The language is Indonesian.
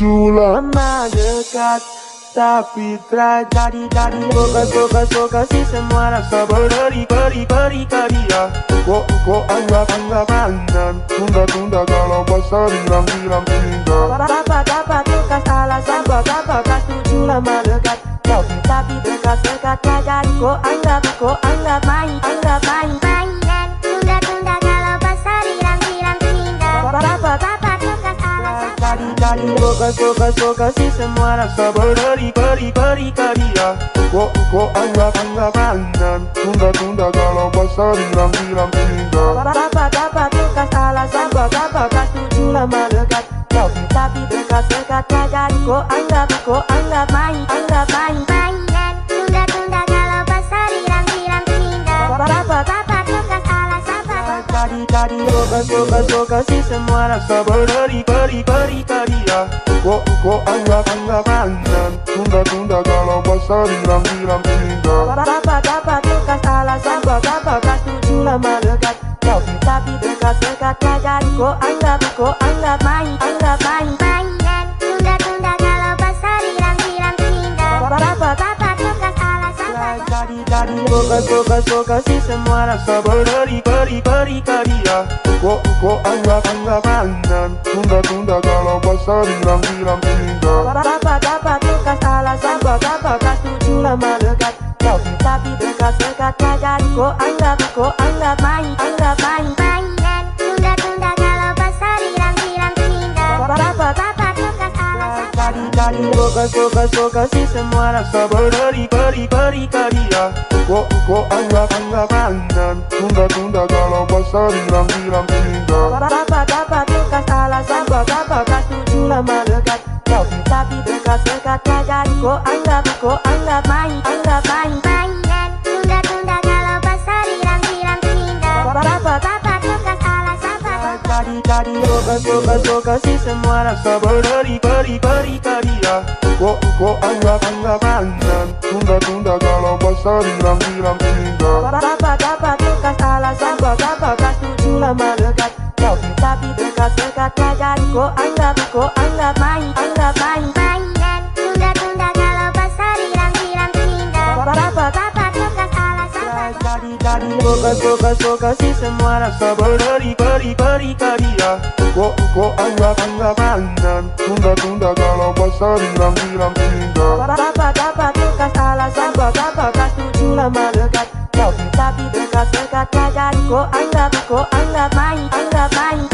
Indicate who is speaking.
Speaker 1: Lama dekat tapi terjadi jadi Fokus fokus fokus si semua rasa berderi peri peri ke dia Kok kok anggap anggap kanan Tunda tunda kalau pasal bilang bilang cinta
Speaker 2: Dapat dapat tugas alasan Bapak kas tujuh lama dekat. Tapi tapi dekat dekat jadi Kok anggap kok anggap main anggap main
Speaker 1: Jadi fokus fokus si semua rasa berderi peri peri ke dia. Kok kok anggap anggap kanan Tunda tunda kalau pasal bilang bilang cinta
Speaker 2: Dapat dapat tugas alasan Bapak kas tujuh lama dekat. Tapi tapi dekat dekat jadi Kok anggap kok anggap main
Speaker 1: Jadi jadi fokus fokus fokus si semua rasa berderi peri peri ke dia Kok kok anggap anggap kanan Tunda tunda kalau pasal bilang bilang cinta.
Speaker 2: Dapat dapat tugas alasan Bapak kas tujuh lama dekat. Tapi tapi dekat dekat jadi Kok anggap kok anggap main anggap main
Speaker 3: Mainan
Speaker 1: Jadi jadi fokus fokus fokus si semua rasa berderi peri peri ke dia Kok kok anggap anggap kanan Tunda tunda kalau pasal bilang bilang cinta
Speaker 2: Dapat dapat tugas alasan Bapak kas tujuh lama dekat Tapi tapi dekat dekat jadi Kok anggap kok anggap main anggap
Speaker 1: Fokus fokus fokus si semua rasa berderi peri peri ke dia Kok kok anggap anggap kanan Tunda tunda kalau pasal bilang bilang cinta.
Speaker 2: Dapat dapat tugas alasan Bapak kas tujuh lama dekat. Tapi tapi dekat dekat jadi. Kok anggap kok anggap main anggap main
Speaker 3: Mainan
Speaker 1: Jadi jadi fokus fokus fokus si semua rasa berderi peri peri ke dia Kok kok anggap anggap kanan Tunda tunda kalau pasal bilang bilang cinta.
Speaker 2: Dapat dapat tugas alasan Bapak kas tujuh lama dekat. Tapi tapi dekat dekat jadi Kok anggap kok anggap main anggap main
Speaker 1: Jadi jadi fokus fokus fokus si semua rasa berderi peri peri ke dia Kok kok anggap anggap kanan Tunda tunda kalau pasal bilang bilang cinta
Speaker 2: Dapat dapat tugas alasan Bapak kas tujuh lama dekat Tapi tapi dekat jadi Kok anggap kok anggap main anggap main